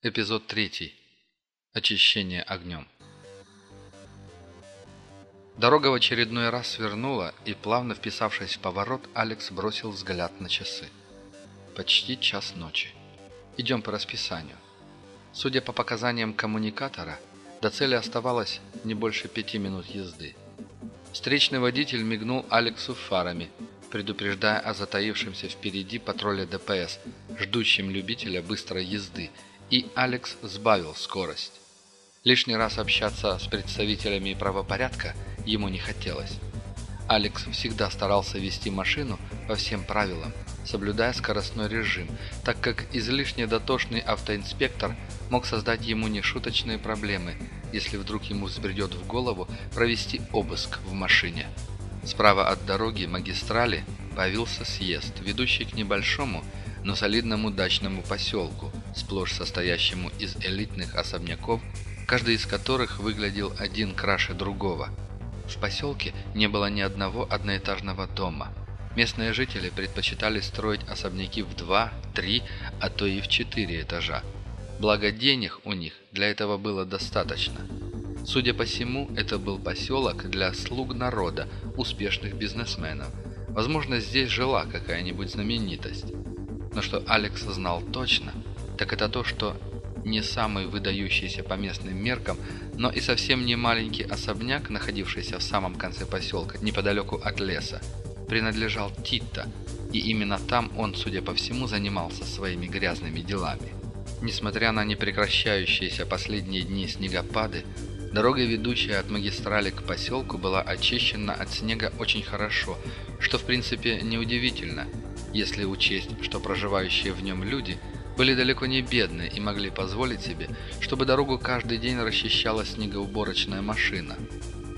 Эпизод 3. Очищение огнем. Дорога в очередной раз свернула, и, плавно вписавшись в поворот, Алекс бросил взгляд на часы. Почти час ночи. Идем по расписанию. Судя по показаниям коммуникатора, до цели оставалось не больше пяти минут езды. Встречный водитель мигнул Алексу фарами, предупреждая о затаившемся впереди патруле ДПС, ждущем любителя быстрой езды – и Алекс сбавил скорость. Лишний раз общаться с представителями правопорядка ему не хотелось. Алекс всегда старался вести машину по всем правилам, соблюдая скоростной режим, так как излишне дотошный автоинспектор мог создать ему нешуточные проблемы, если вдруг ему взбредет в голову провести обыск в машине. Справа от дороги магистрали появился съезд, ведущий к небольшому, но солидному дачному поселку, сплошь состоящему из элитных особняков, каждый из которых выглядел один краше другого. В поселке не было ни одного одноэтажного дома. Местные жители предпочитали строить особняки в два, три, а то и в четыре этажа. Благо денег у них для этого было достаточно. Судя по всему, это был поселок для слуг народа, успешных бизнесменов. Возможно, здесь жила какая-нибудь знаменитость. Но что Алекс знал точно, так это то, что не самый выдающийся по местным меркам, но и совсем не маленький особняк, находившийся в самом конце поселка, неподалеку от леса, принадлежал Титта, и именно там он, судя по всему, занимался своими грязными делами. Несмотря на непрекращающиеся последние дни снегопады, дорога, ведущая от магистрали к поселку, была очищена от снега очень хорошо, что в принципе неудивительно – если учесть, что проживающие в нем люди были далеко не бедны и могли позволить себе, чтобы дорогу каждый день расчищала снегоуборочная машина.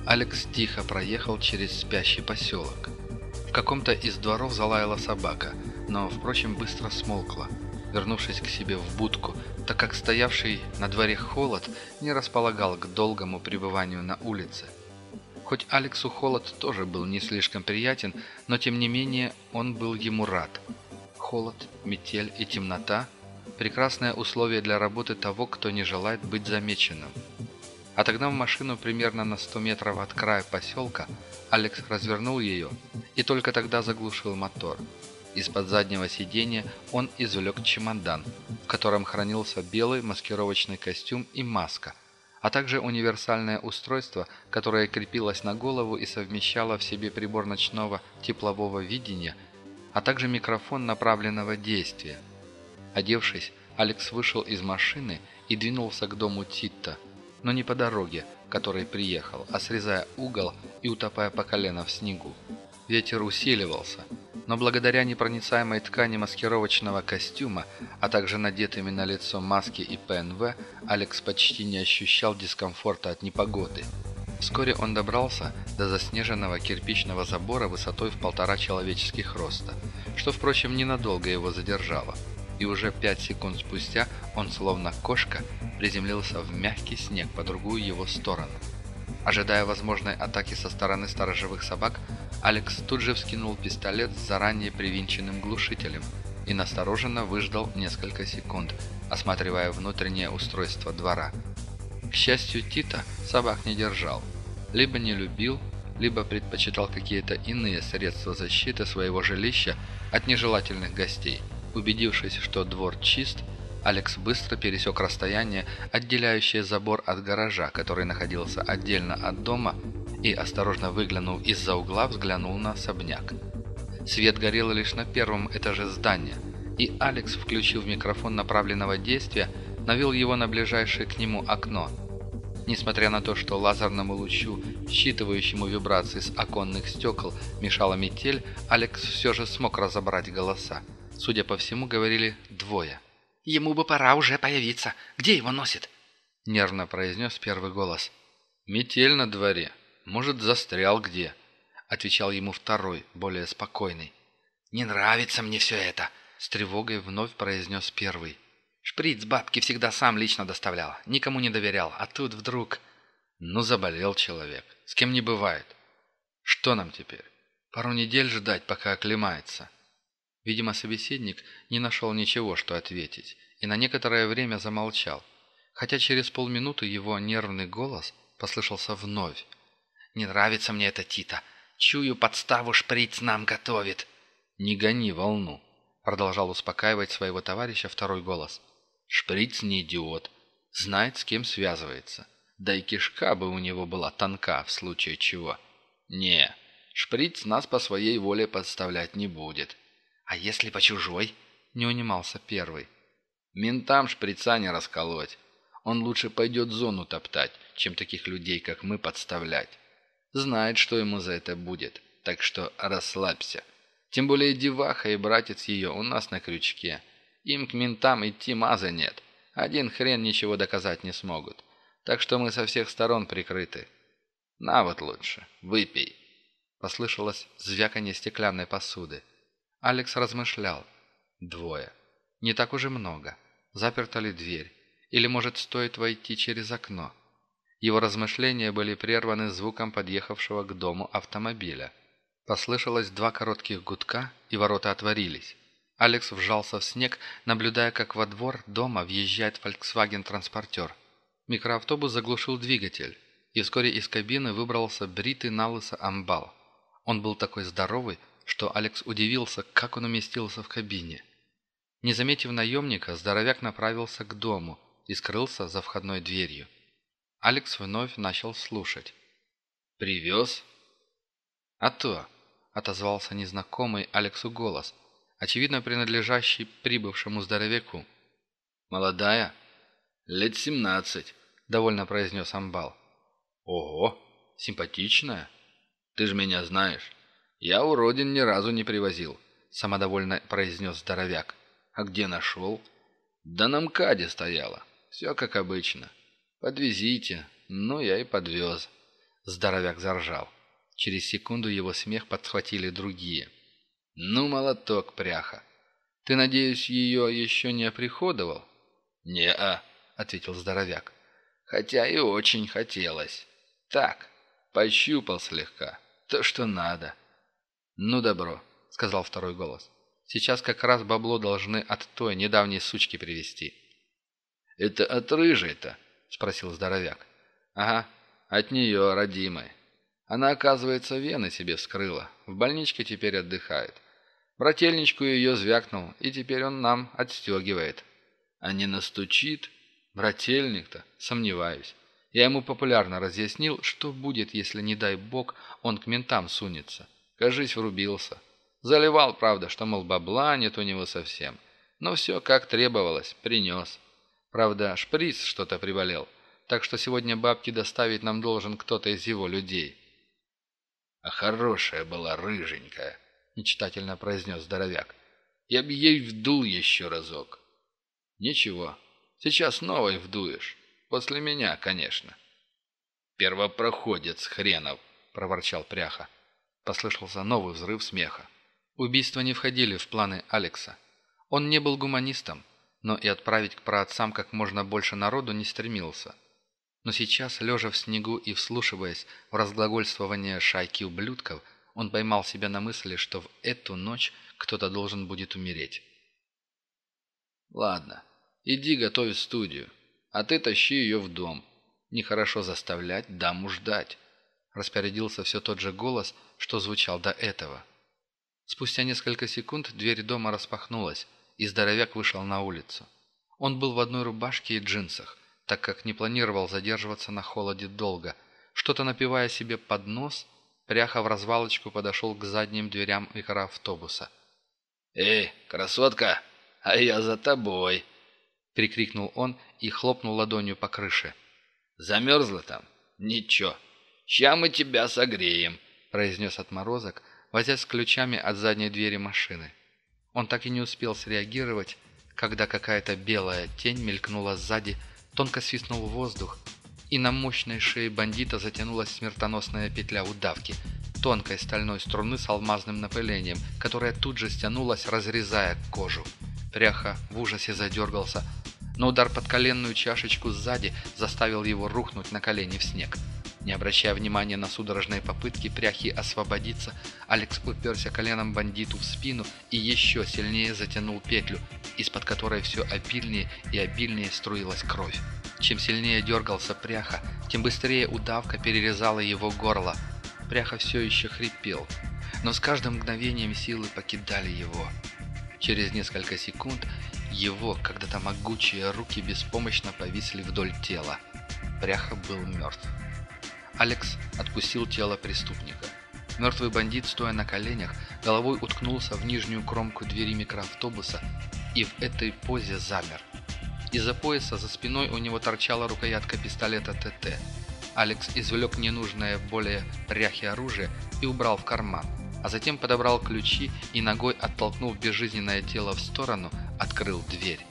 Алекс тихо проехал через спящий поселок. В каком-то из дворов залаяла собака, но, впрочем, быстро смолкла, вернувшись к себе в будку, так как стоявший на дворе холод не располагал к долгому пребыванию на улице – Хоть Алексу холод тоже был не слишком приятен, но тем не менее он был ему рад. Холод, метель и темнота – прекрасное условие для работы того, кто не желает быть замеченным. Отогнав машину примерно на 100 метров от края поселка, Алекс развернул ее и только тогда заглушил мотор. Из-под заднего сиденья он извлек чемодан, в котором хранился белый маскировочный костюм и маска, а также универсальное устройство, которое крепилось на голову и совмещало в себе прибор ночного теплового видения, а также микрофон направленного действия. Одевшись, Алекс вышел из машины и двинулся к дому Титта, но не по дороге, которой приехал, а срезая угол и утопая по колено в снегу. Ветер усиливался, но благодаря непроницаемой ткани маскировочного костюма, а также надетыми на лицо маски и ПНВ, Алекс почти не ощущал дискомфорта от непогоды. Вскоре он добрался до заснеженного кирпичного забора высотой в полтора человеческих роста, что, впрочем, ненадолго его задержало. И уже пять секунд спустя он, словно кошка, приземлился в мягкий снег по другую его сторону. Ожидая возможной атаки со стороны сторожевых собак, Алекс тут же вскинул пистолет с заранее привинченным глушителем и настороженно выждал несколько секунд, осматривая внутреннее устройство двора. К счастью, Тита собак не держал. Либо не любил, либо предпочитал какие-то иные средства защиты своего жилища от нежелательных гостей. Убедившись, что двор чист, Алекс быстро пересек расстояние, отделяющее забор от гаража, который находился отдельно от дома, и, осторожно выглянув из-за угла, взглянул на особняк. Свет горел лишь на первом этаже здания, и Алекс, включив микрофон направленного действия, навел его на ближайшее к нему окно. Несмотря на то, что лазерному лучу, считывающему вибрации с оконных стекол, мешала метель, Алекс все же смог разобрать голоса. Судя по всему, говорили двое. «Ему бы пора уже появиться. Где его носит?» Нервно произнес первый голос. «Метель на дворе», может, застрял где?» — отвечал ему второй, более спокойный. «Не нравится мне все это», — с тревогой вновь произнес первый. «Шприц бабки всегда сам лично доставлял, никому не доверял, а тут вдруг...» «Ну, заболел человек. С кем не бывает. Что нам теперь? Пару недель ждать, пока оклемается». Видимо, собеседник не нашел ничего, что ответить, и на некоторое время замолчал, хотя через полминуты его нервный голос послышался вновь. «Не нравится мне эта Тита. Чую, подставу шприц нам готовит». «Не гони волну», — продолжал успокаивать своего товарища второй голос. «Шприц не идиот. Знает, с кем связывается. Да и кишка бы у него была тонка, в случае чего. Не, шприц нас по своей воле подставлять не будет. А если по чужой? Не унимался первый. Ментам шприца не расколоть. Он лучше пойдет зону топтать, чем таких людей, как мы, подставлять. Знает, что ему за это будет, так что расслабься. Тем более деваха и братец ее у нас на крючке. Им к ментам идти маза нет. Один хрен ничего доказать не смогут так что мы со всех сторон прикрыты. На вот лучше, выпей». Послышалось звяканье стеклянной посуды. Алекс размышлял. Двое. Не так уже много. Заперта ли дверь? Или, может, стоит войти через окно? Его размышления были прерваны звуком подъехавшего к дому автомобиля. Послышалось два коротких гудка, и ворота отворились. Алекс вжался в снег, наблюдая, как во двор дома въезжает Volkswagen-транспортер. Микроавтобус заглушил двигатель, и вскоре из кабины выбрался бритый налысо амбал. Он был такой здоровый, что Алекс удивился, как он уместился в кабине. Не заметив наемника, здоровяк направился к дому и скрылся за входной дверью. Алекс вновь начал слушать. «Привез?» «А то», — отозвался незнакомый Алексу голос, очевидно принадлежащий прибывшему здоровяку. «Молодая?» «Лет семнадцать довольно произнес Амбал. «Ого, симпатичная. Ты же меня знаешь. Я уродин ни разу не привозил», — самодовольно произнес здоровяк. «А где нашел?» «Да на МКАДе стояла. Все как обычно. Подвезите». Ну, я и подвез. Здоровяк заржал. Через секунду его смех подхватили другие. «Ну, молоток, пряха. Ты, надеюсь, ее еще не оприходовал?» «Не-а», — ответил здоровяк хотя и очень хотелось. Так, пощупал слегка, то, что надо. «Ну, добро», — сказал второй голос. «Сейчас как раз бабло должны от той недавней сучки привезти». «Это от рыжей-то?» — спросил здоровяк. «Ага, от нее, родимой. Она, оказывается, вены себе вскрыла. В больничке теперь отдыхает. Брательничку ее звякнул, и теперь он нам отстегивает. А не настучит, Брательник-то? Сомневаюсь. Я ему популярно разъяснил, что будет, если, не дай бог, он к ментам сунется. Кажись, врубился. Заливал, правда, что, мол, бабла нет у него совсем. Но все как требовалось, принес. Правда, шприц что-то приболел, так что сегодня бабки доставить нам должен кто-то из его людей. «А хорошая была рыженькая», — мечтательно произнес здоровяк. «Я б ей вдул еще разок». «Ничего, Сейчас новой вдуешь. После меня, конечно». «Первопроходец хренов!» — проворчал Пряха. Послышался новый взрыв смеха. Убийства не входили в планы Алекса. Он не был гуманистом, но и отправить к праотцам как можно больше народу не стремился. Но сейчас, лежа в снегу и вслушиваясь в разглагольствование шайки ублюдков, он поймал себя на мысли, что в эту ночь кто-то должен будет умереть. «Ладно, Иди готовь студию, а ты тащи ее в дом. Нехорошо заставлять даму ждать», — распорядился все тот же голос, что звучал до этого. Спустя несколько секунд дверь дома распахнулась, и здоровяк вышел на улицу. Он был в одной рубашке и джинсах, так как не планировал задерживаться на холоде долго. Что-то напивая себе под нос, пряха в развалочку подошел к задним дверям микроавтобуса. «Эй, красотка, а я за тобой!» — прикрикнул он и хлопнул ладонью по крыше. «Замерзла там? Ничего. Ща мы тебя согреем», — произнес отморозок, возясь с ключами от задней двери машины. Он так и не успел среагировать, когда какая-то белая тень мелькнула сзади, тонко свистнул воздух, и на мощной шее бандита затянулась смертоносная петля удавки, тонкой стальной струны с алмазным напылением, которая тут же стянулась, разрезая кожу. Пряха в ужасе задергался, но удар под коленную чашечку сзади заставил его рухнуть на колени в снег. Не обращая внимания на судорожные попытки пряхи освободиться, Алекс уперся коленом бандиту в спину и еще сильнее затянул петлю, из-под которой все обильнее и обильнее струилась кровь. Чем сильнее дергался пряха, тем быстрее удавка перерезала его горло. Пряха все еще хрипел, но с каждым мгновением силы покидали его. Через несколько секунд его, когда-то могучие руки беспомощно повисли вдоль тела. Пряха был мертв. Алекс отпустил тело преступника. Мертвый бандит, стоя на коленях, головой уткнулся в нижнюю кромку двери микроавтобуса и в этой позе замер. Из-за пояса за спиной у него торчала рукоятка пистолета ТТ. Алекс извлек ненужное более пряхи оружие и убрал в карман, а затем подобрал ключи и ногой, оттолкнув безжизненное тело в сторону, открыл дверь.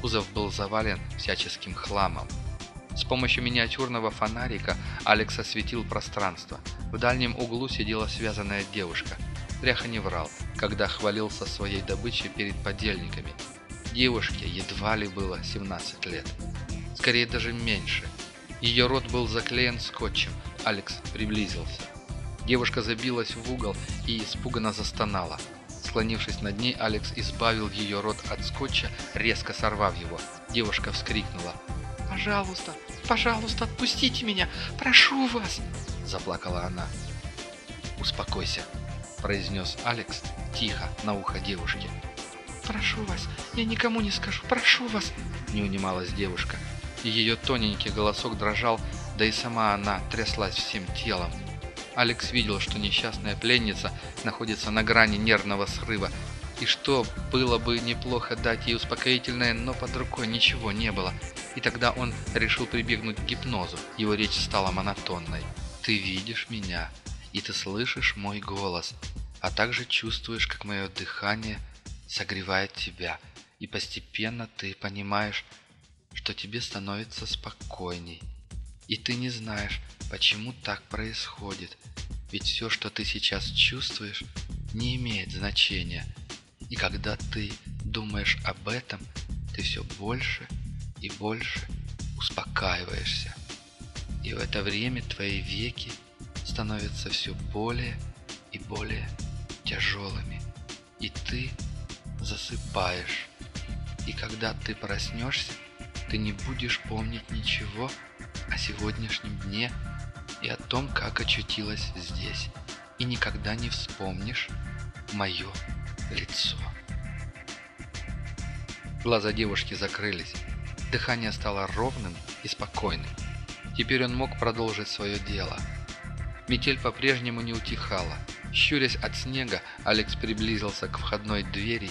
Кузов был завален всяческим хламом. С помощью миниатюрного фонарика Алекс осветил пространство. В дальнем углу сидела связанная девушка. Пряха не врал, когда хвалился своей добычей перед подельниками. Девушке едва ли было 17 лет. Скорее даже меньше. Ее рот был заклеен скотчем. Алекс приблизился. Девушка забилась в угол и испуганно застонала. Склонившись над ней, Алекс избавил ее рот от скотча, резко сорвав его. Девушка вскрикнула. «Пожалуйста, пожалуйста, отпустите меня! Прошу вас!» Заплакала она. «Успокойся», произнес Алекс тихо на ухо девушки. «Прошу вас, я никому не скажу, прошу вас!» Не унималась девушка. И ее тоненький голосок дрожал, да и сама она тряслась всем телом. Алекс видел, что несчастная пленница находится на грани нервного срыва, и что было бы неплохо дать ей успокоительное, но под рукой ничего не было. И тогда он решил прибегнуть к гипнозу. Его речь стала монотонной. «Ты видишь меня, и ты слышишь мой голос, а также чувствуешь, как мое дыхание согревает тебя, и постепенно ты понимаешь, что тебе становится спокойней. И ты не знаешь, почему так происходит, ведь все, что ты сейчас чувствуешь, не имеет значения. И когда ты думаешь об этом, ты все больше и больше успокаиваешься. И в это время твои веки становятся все более и более тяжелыми. И ты засыпаешь. И когда ты проснешься, ты не будешь помнить ничего о сегодняшнем дне и о том, как очутилась здесь. И никогда не вспомнишь мое лицо. Глаза девушки закрылись. Дыхание стало ровным и спокойным. Теперь он мог продолжить свое дело. Метель по-прежнему не утихала. Щурясь от снега, Алекс приблизился к входной двери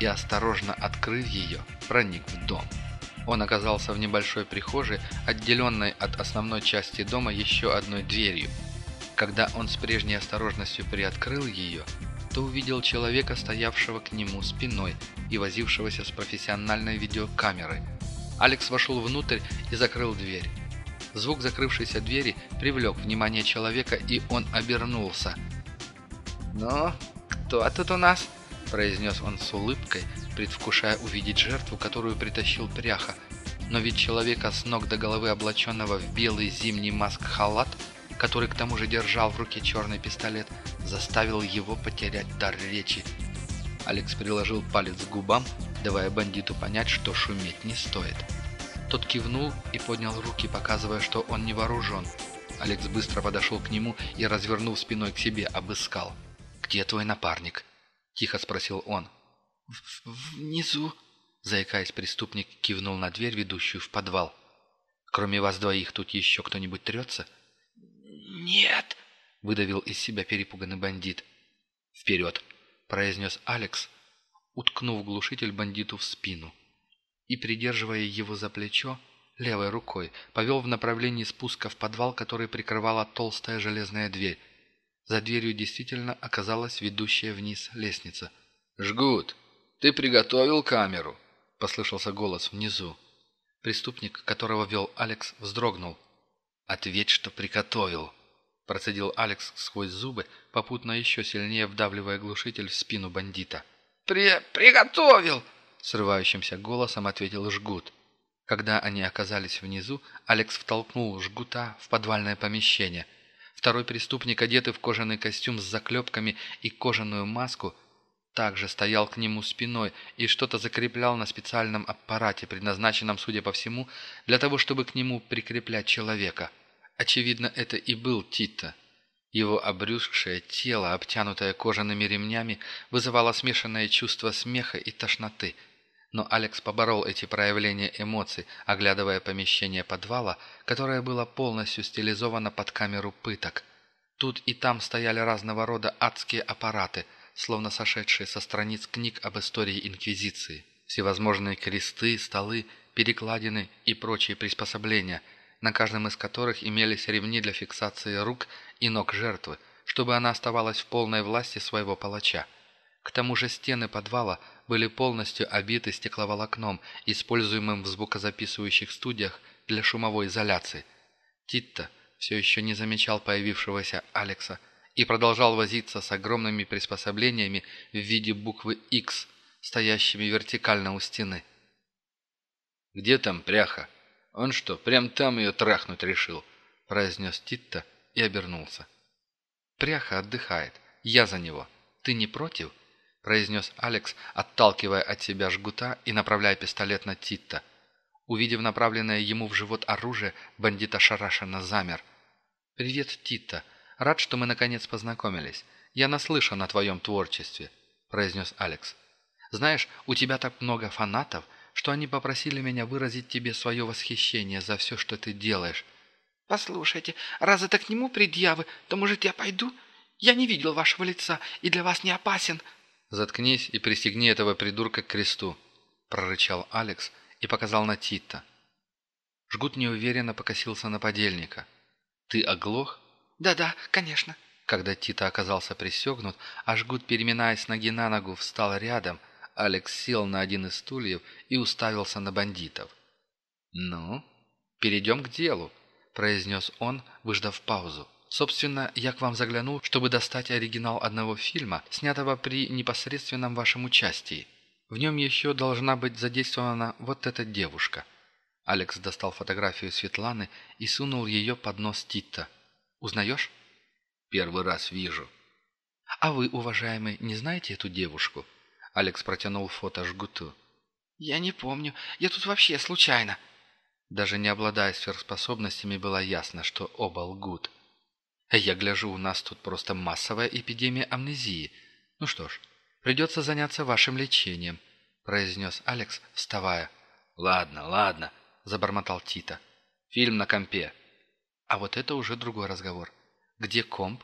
и, осторожно открыв ее, проник в дом. Он оказался в небольшой прихожей, отделенной от основной части дома еще одной дверью. Когда он с прежней осторожностью приоткрыл ее, то увидел человека, стоявшего к нему спиной и возившегося с профессиональной видеокамерой. Алекс вошел внутрь и закрыл дверь. Звук закрывшейся двери привлек внимание человека, и он обернулся. «Ну, кто тут у нас?» – произнес он с улыбкой, предвкушая увидеть жертву, которую притащил пряха. Но ведь человека с ног до головы облаченного в белый зимний маск-халат – который к тому же держал в руке черный пистолет, заставил его потерять дар речи. Алекс приложил палец к губам, давая бандиту понять, что шуметь не стоит. Тот кивнул и поднял руки, показывая, что он не вооружен. Алекс быстро подошел к нему и, развернув спиной к себе, обыскал. «Где твой напарник?» – тихо спросил он. «Внизу», – заикаясь, преступник кивнул на дверь, ведущую в подвал. «Кроме вас двоих тут еще кто-нибудь трется?» «Нет!» — выдавил из себя перепуганный бандит. «Вперед!» — произнес Алекс, уткнув глушитель бандиту в спину. И, придерживая его за плечо, левой рукой повел в направлении спуска в подвал, который прикрывала толстая железная дверь. За дверью действительно оказалась ведущая вниз лестница. «Жгут, ты приготовил камеру?» — послышался голос внизу. Преступник, которого вел Алекс, вздрогнул. «Ответь, что приготовил!» Процедил Алекс сквозь зубы, попутно еще сильнее вдавливая глушитель в спину бандита. «При... приготовил!» Срывающимся голосом ответил Жгут. Когда они оказались внизу, Алекс втолкнул жгута в подвальное помещение. Второй преступник, одетый в кожаный костюм с заклепками и кожаную маску, также стоял к нему спиной и что-то закреплял на специальном аппарате, предназначенном, судя по всему, для того, чтобы к нему прикреплять человека. Очевидно, это и был Тита. Его обрюзгшее тело, обтянутое кожаными ремнями, вызывало смешанное чувство смеха и тошноты. Но Алекс поборол эти проявления эмоций, оглядывая помещение подвала, которое было полностью стилизовано под камеру пыток. Тут и там стояли разного рода адские аппараты, словно сошедшие со страниц книг об истории Инквизиции. Всевозможные кресты, столы, перекладины и прочие приспособления, на каждом из которых имелись ремни для фиксации рук и ног жертвы, чтобы она оставалась в полной власти своего палача. К тому же стены подвала были полностью обиты стекловолокном, используемым в звукозаписывающих студиях для шумовой изоляции. Титта все еще не замечал появившегося Алекса и продолжал возиться с огромными приспособлениями в виде буквы X, стоящими вертикально у стены. «Где там пряха? Он что, прям там ее трахнуть решил?» – произнес Титта, и обернулся. «Пряха отдыхает. Я за него. Ты не против?» – произнес Алекс, отталкивая от себя жгута и направляя пистолет на Титта. Увидев направленное ему в живот оружие, бандит ошарашенно замер. «Привет, Титта. Рад, что мы наконец познакомились. Я наслышан о твоем творчестве», – произнес Алекс. «Знаешь, у тебя так много фанатов, что они попросили меня выразить тебе свое восхищение за все, что ты делаешь. «Послушайте, раз это к нему предъявы, то, может, я пойду? Я не видел вашего лица и для вас не опасен». «Заткнись и пристегни этого придурка к кресту», – прорычал Алекс и показал на Тита. Жгут неуверенно покосился на подельника. «Ты оглох?» «Да-да, конечно». Когда Тита оказался пристегнут, а Жгут, переминаясь ноги на ногу, встал рядом, Алекс сел на один из стульев и уставился на бандитов. «Ну, перейдем к делу», – произнес он, выждав паузу. «Собственно, я к вам заглянул, чтобы достать оригинал одного фильма, снятого при непосредственном вашем участии. В нем еще должна быть задействована вот эта девушка». Алекс достал фотографию Светланы и сунул ее под нос Тита. «Узнаешь?» «Первый раз вижу». «А вы, уважаемый, не знаете эту девушку?» Алекс протянул фото жгуту. «Я не помню. Я тут вообще случайно». Даже не обладая сверхспособностями, было ясно, что оба лгут. «Я гляжу, у нас тут просто массовая эпидемия амнезии. Ну что ж, придется заняться вашим лечением», – произнес Алекс, вставая. «Ладно, ладно», – забормотал Тита. «Фильм на компе». «А вот это уже другой разговор. Где комп?»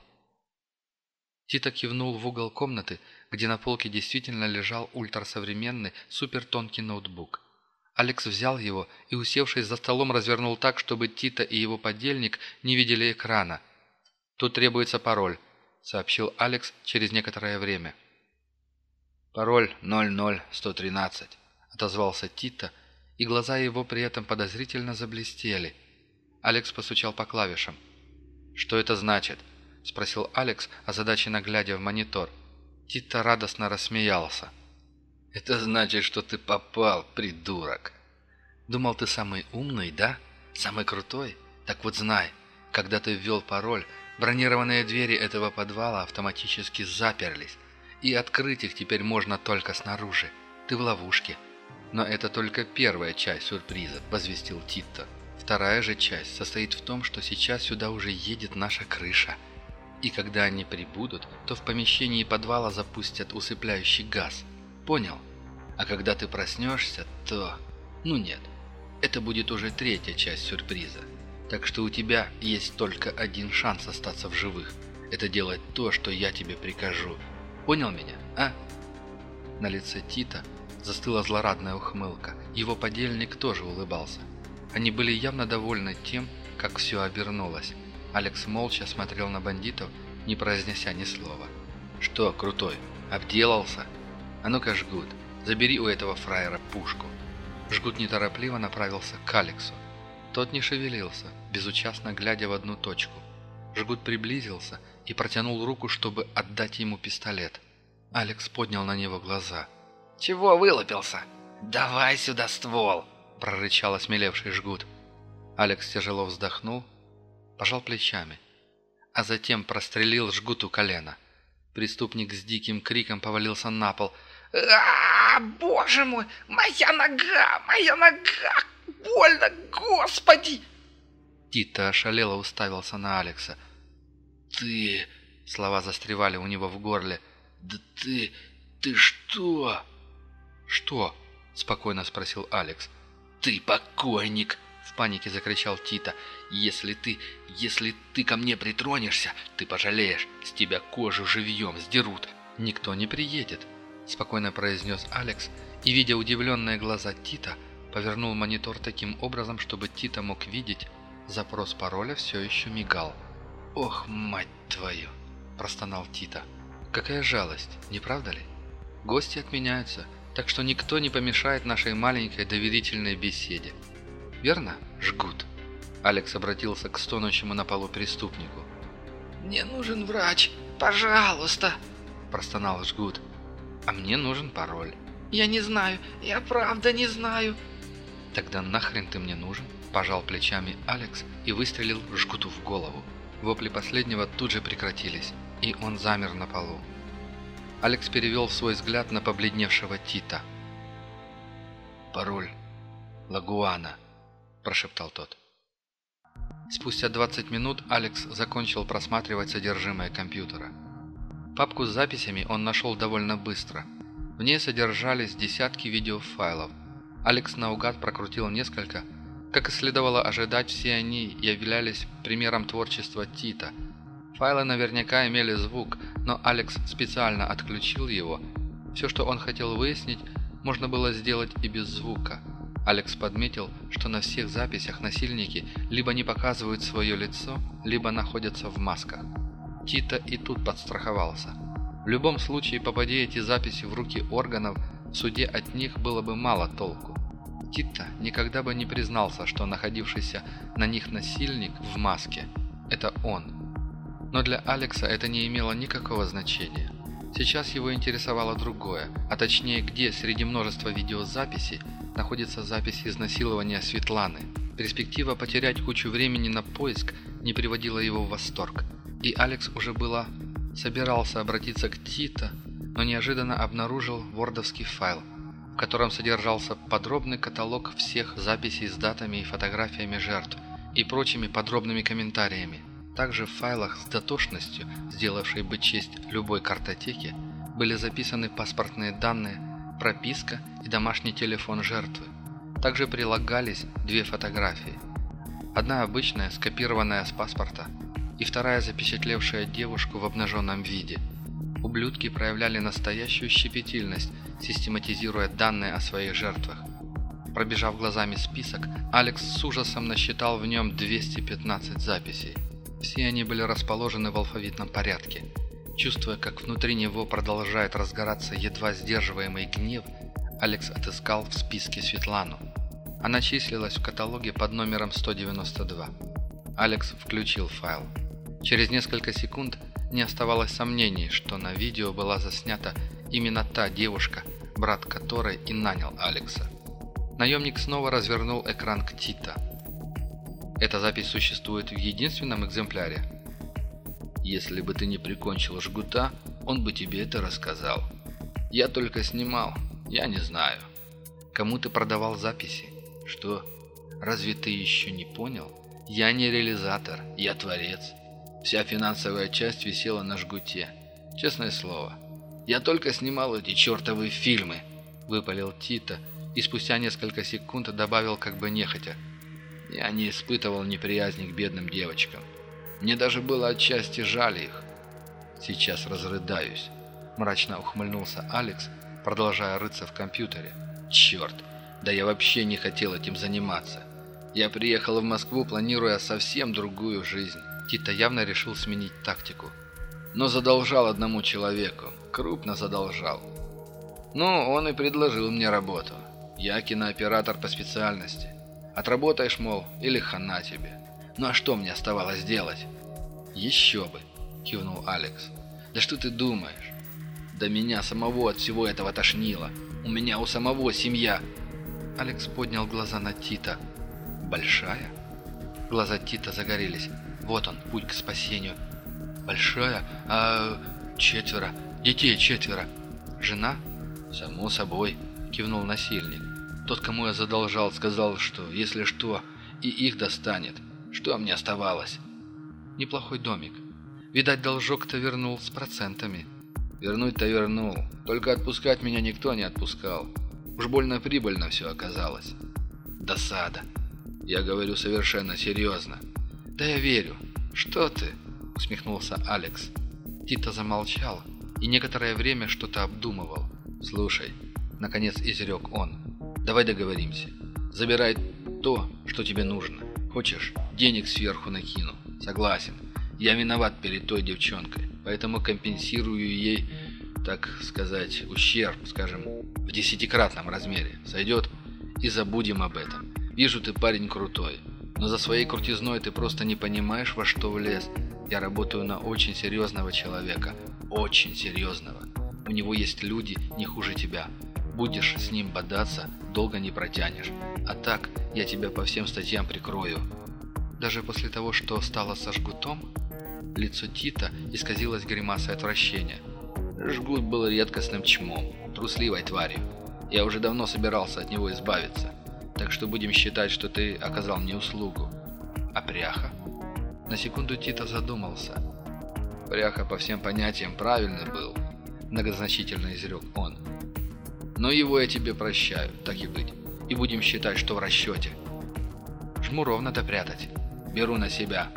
Тита кивнул в угол комнаты, где на полке действительно лежал ультрасовременный супертонкий ноутбук. Алекс взял его и, усевшись за столом, развернул так, чтобы Тита и его подельник не видели экрана. «Тут требуется пароль», — сообщил Алекс через некоторое время. «Пароль 00113», — отозвался Тита, и глаза его при этом подозрительно заблестели. Алекс постучал по клавишам. «Что это значит?» — спросил Алекс, озадаченно глядя в монитор. Тита радостно рассмеялся. «Это значит, что ты попал, придурок!» «Думал, ты самый умный, да? Самый крутой? Так вот знай, когда ты ввел пароль, бронированные двери этого подвала автоматически заперлись, и открыть их теперь можно только снаружи. Ты в ловушке». «Но это только первая часть сюрприза», – возвестил Титто. «Вторая же часть состоит в том, что сейчас сюда уже едет наша крыша. И когда они прибудут, то в помещении подвала запустят усыпляющий газ. Понял? А когда ты проснешься, то... Ну нет, это будет уже третья часть сюрприза. Так что у тебя есть только один шанс остаться в живых. Это делать то, что я тебе прикажу. Понял меня, а? На лице Тита застыла злорадная ухмылка. Его подельник тоже улыбался. Они были явно довольны тем, как все обернулось. Алекс молча смотрел на бандитов, не произнеся ни слова. «Что, крутой, обделался?» «А ну-ка, Жгут, забери у этого фраера пушку». Жгут неторопливо направился к Алексу. Тот не шевелился, безучастно глядя в одну точку. Жгут приблизился и протянул руку, чтобы отдать ему пистолет. Алекс поднял на него глаза. «Чего вылупился? Давай сюда ствол!» – прорычал осмелевший жгут. Алекс тяжело вздохнул, пожал плечами, а затем прострелил жгуту колено. Преступник с диким криком повалился на пол. а, Боже мой! Моя нога! Моя нога! Больно! Господи!» Тита ошалело уставился на Алекса. «Ты...» — слова застревали у него в горле. «Да ты... ты что?» «Что?» — спокойно спросил Алекс. «Ты покойник!» — в панике закричал Тита. «Если ты... если ты ко мне притронешься, ты пожалеешь. С тебя кожу живьем сдерут». «Никто не приедет», — спокойно произнес Алекс, и, видя удивленные глаза Тита, повернул монитор таким образом, чтобы Тита мог видеть, запрос пароля все еще мигал. «Ох, мать твою!» – простонал Тита. «Какая жалость, не правда ли? Гости отменяются, так что никто не помешает нашей маленькой доверительной беседе. Верно, жгут?» Алекс обратился к стонущему на полу преступнику. «Мне нужен врач, пожалуйста!» – простонал жгут. «А мне нужен пароль». «Я не знаю, я правда не знаю». «Тогда нахрен ты мне нужен?» – пожал плечами Алекс и выстрелил жгуту в голову. Вопли последнего тут же прекратились, и он замер на полу. Алекс перевел свой взгляд на побледневшего Тита. «Пароль. Лагуана», – прошептал тот. Спустя 20 минут Алекс закончил просматривать содержимое компьютера. Папку с записями он нашел довольно быстро. В ней содержались десятки видеофайлов. Алекс наугад прокрутил несколько, как и следовало ожидать, все они являлись примером творчества Тита. Файлы наверняка имели звук, но Алекс специально отключил его. Все, что он хотел выяснить, можно было сделать и без звука. Алекс подметил, что на всех записях насильники либо не показывают свое лицо, либо находятся в масках. Тита и тут подстраховался. В любом случае, попади эти записи в руки органов, в суде от них было бы мало толку. Тита никогда бы не признался, что находившийся на них насильник в маске – это он. Но для Алекса это не имело никакого значения. Сейчас его интересовало другое, а точнее, где среди множества видеозаписей находится запись изнасилования Светланы. Перспектива потерять кучу времени на поиск не приводила его в восторг. И Алекс уже было собирался обратиться к Тита, но неожиданно обнаружил вордовский файл – котором содержался подробный каталог всех записей с датами и фотографиями жертв и прочими подробными комментариями. Также в файлах с дотошностью, сделавшей бы честь любой картотеке, были записаны паспортные данные, прописка и домашний телефон жертвы. Также прилагались две фотографии. Одна обычная, скопированная с паспорта, и вторая запечатлевшая девушку в обнаженном виде. Ублюдки проявляли настоящую щепетильность систематизируя данные о своих жертвах. Пробежав глазами список, Алекс с ужасом насчитал в нем 215 записей. Все они были расположены в алфавитном порядке. Чувствуя, как внутри него продолжает разгораться едва сдерживаемый гнев, Алекс отыскал в списке Светлану. Она числилась в каталоге под номером 192. Алекс включил файл. Через несколько секунд не оставалось сомнений, что на видео была заснята Именно та девушка, брат которой и нанял Алекса. Наемник снова развернул экран к Тита. Эта запись существует в единственном экземпляре. Если бы ты не прикончил жгута, он бы тебе это рассказал. Я только снимал, я не знаю. Кому ты продавал записи? Что? Разве ты еще не понял? Я не реализатор, я творец. Вся финансовая часть висела на жгуте. Честное слово. Я только снимал эти чертовы фильмы», — выпалил Тита и спустя несколько секунд добавил как бы нехотя. «Я не испытывал неприязни к бедным девочкам. Мне даже было отчасти жаль их. Сейчас разрыдаюсь», — мрачно ухмыльнулся Алекс, продолжая рыться в компьютере. «Черт, да я вообще не хотел этим заниматься. Я приехал в Москву, планируя совсем другую жизнь». Тита явно решил сменить тактику. «Но задолжал одному человеку крупно задолжал. Ну, он и предложил мне работу. Я кинооператор по специальности. Отработаешь, мол, или хана тебе. Ну а что мне оставалось делать? Еще бы, кивнул Алекс. Да что ты думаешь? Да меня самого от всего этого тошнило. У меня у самого семья. Алекс поднял глаза на Тита. «Большая?» Глаза Тита загорелись. Вот он, путь к спасению. «Большая? А четверо. Детей четверо. Жена?» «Само собой», — кивнул насильник. «Тот, кому я задолжал, сказал, что, если что, и их достанет. Что мне оставалось?» «Неплохой домик. Видать, должок-то вернул с процентами». «Вернуть-то вернул. Только отпускать меня никто не отпускал. Уж больно прибыльно все оказалось. Досада. Я говорю совершенно серьезно. Да я верю. Что ты? Усмехнулся Алекс. Тита замолчал и некоторое время что-то обдумывал. Слушай, наконец изрек он. Давай договоримся. Забирай то, что тебе нужно. Хочешь, денег сверху накину. Согласен. Я виноват перед той девчонкой, поэтому компенсирую ей так сказать, ущерб, скажем, в десятикратном размере. Сойдет? И забудем об этом. Вижу, ты парень крутой. Но за своей крутизной ты просто не понимаешь, во что влез. Я работаю на очень серьезного человека. Очень серьезного. У него есть люди не хуже тебя. Будешь с ним бодаться, долго не протянешь. А так, я тебя по всем статьям прикрою. Даже после того, что стало со жгутом, лицо Тита исказилось гримасой отвращения. Жгут был редкостным чмом, трусливой тварью. Я уже давно собирался от него избавиться, так что будем считать, что ты оказал мне услугу. А пряха? На секунду Тита задумался. Пряха по всем понятиям правильный был, многозначительно изрек он. Но его я тебе прощаю, так и быть, и будем считать, что в расчете. Жму ровно-то прятать. Беру на себя.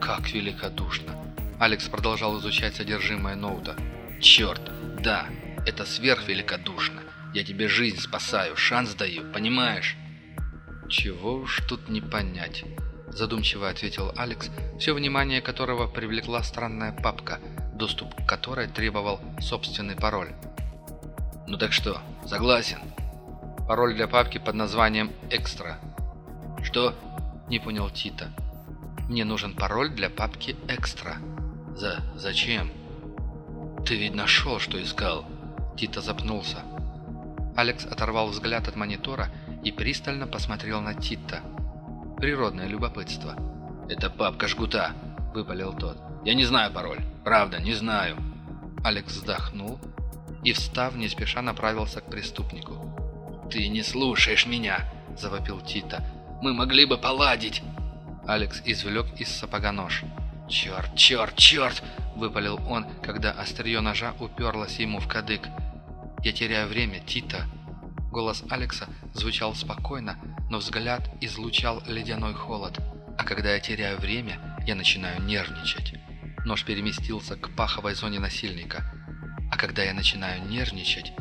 Как великодушно. Алекс продолжал изучать содержимое ноута. Черт, да, это сверхвеликодушно. Я тебе жизнь спасаю, шанс даю, понимаешь? Чего уж тут не понять, задумчиво ответил Алекс, все внимание которого привлекла странная папка, доступ к которой требовал собственный пароль. Ну так что, согласен? Пароль для папки под названием «Экстра». Что? Не понял Тита. Мне нужен пароль для папки «Экстра». За... зачем? «Ты ведь нашел, что искал!» Тита запнулся. Алекс оторвал взгляд от монитора и пристально посмотрел на Тита. Природное любопытство. «Это папка жгута!» – выпалил тот. «Я не знаю пароль. Правда, не знаю!» Алекс вздохнул и, встав, не спеша направился к преступнику. «Ты не слушаешь меня!» – завопил Тита. «Мы могли бы поладить!» Алекс извлек из сапога нож. «Черт, черт, черт!» – выпалил он, когда острие ножа уперлось ему в кадык. «Я теряю время, Тита!» Голос Алекса звучал спокойно, но взгляд излучал ледяной холод. А когда я теряю время, я начинаю нервничать. Нож переместился к паховой зоне насильника. А когда я начинаю нервничать...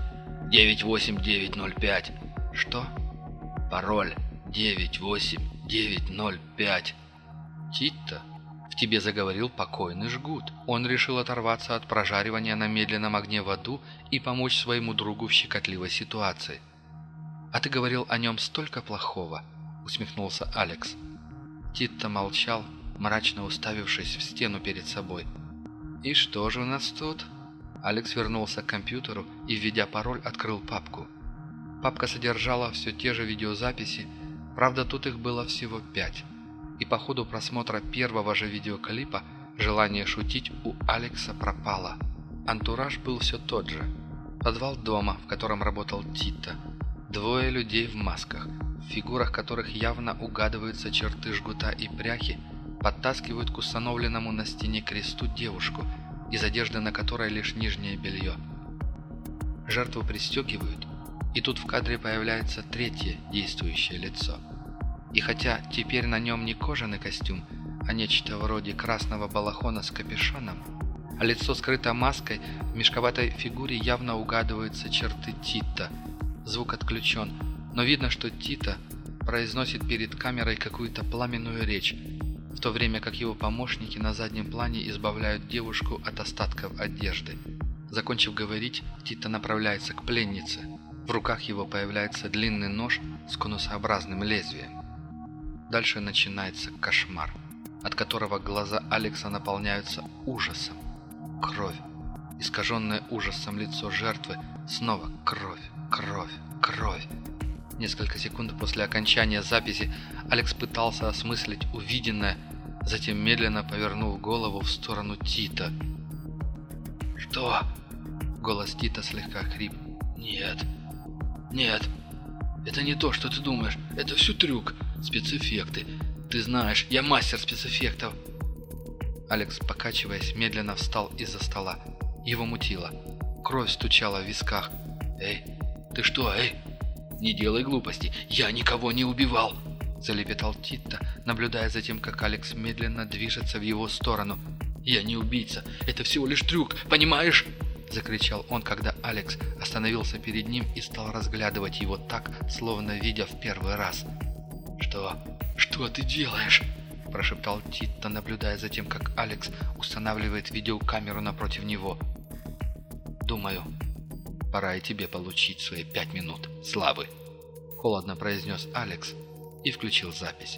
98905. Что? Пароль 98905. Тита? В тебе заговорил покойный жгут. Он решил оторваться от прожаривания на медленном огне в аду и помочь своему другу в щекотливой ситуации. «А ты говорил о нем столько плохого», — усмехнулся Алекс. Титта молчал, мрачно уставившись в стену перед собой. «И что же у нас тут?» Алекс вернулся к компьютеру и, введя пароль, открыл папку. Папка содержала все те же видеозаписи, правда тут их было всего пять и по ходу просмотра первого же видеоклипа желание шутить у Алекса пропало. Антураж был все тот же. Подвал дома, в котором работал Тита. Двое людей в масках, в фигурах которых явно угадываются черты жгута и пряхи, подтаскивают к установленному на стене кресту девушку, из одежды на которой лишь нижнее белье. Жертву пристегивают, и тут в кадре появляется третье действующее лицо – и хотя теперь на нем не кожаный костюм, а нечто вроде красного балахона с капюшоном, а лицо скрыто маской, в мешковатой фигуре явно угадываются черты Тита. Звук отключен, но видно, что Тита произносит перед камерой какую-то пламенную речь, в то время как его помощники на заднем плане избавляют девушку от остатков одежды. Закончив говорить, Тита направляется к пленнице. В руках его появляется длинный нож с конусообразным лезвием. Дальше начинается кошмар, от которого глаза Алекса наполняются ужасом. Кровь. Искаженное ужасом лицо жертвы. Снова кровь, кровь, кровь. Несколько секунд после окончания записи Алекс пытался осмыслить увиденное, затем медленно повернул голову в сторону Тита. «Что?» Голос Тита слегка хрип. «Нет, нет, это не то, что ты думаешь. Это все трюк, спецэффекты. Ты знаешь, я мастер спецэффектов». Алекс, покачиваясь, медленно встал из-за стола. Его мутило. Кровь стучала в висках. «Эй, ты что, эй? Не делай глупости, я никого не убивал!» Залепетал Титта, наблюдая за тем, как Алекс медленно движется в его сторону. «Я не убийца, это всего лишь трюк, понимаешь?» Закричал он, когда Алекс остановился перед ним и стал разглядывать его так, словно видя в первый раз. «Что? Что ты делаешь?» Прошептал Титта, наблюдая за тем, как Алекс устанавливает видеокамеру напротив него. «Думаю, пора и тебе получить свои пять минут славы», — холодно произнес Алекс и включил запись.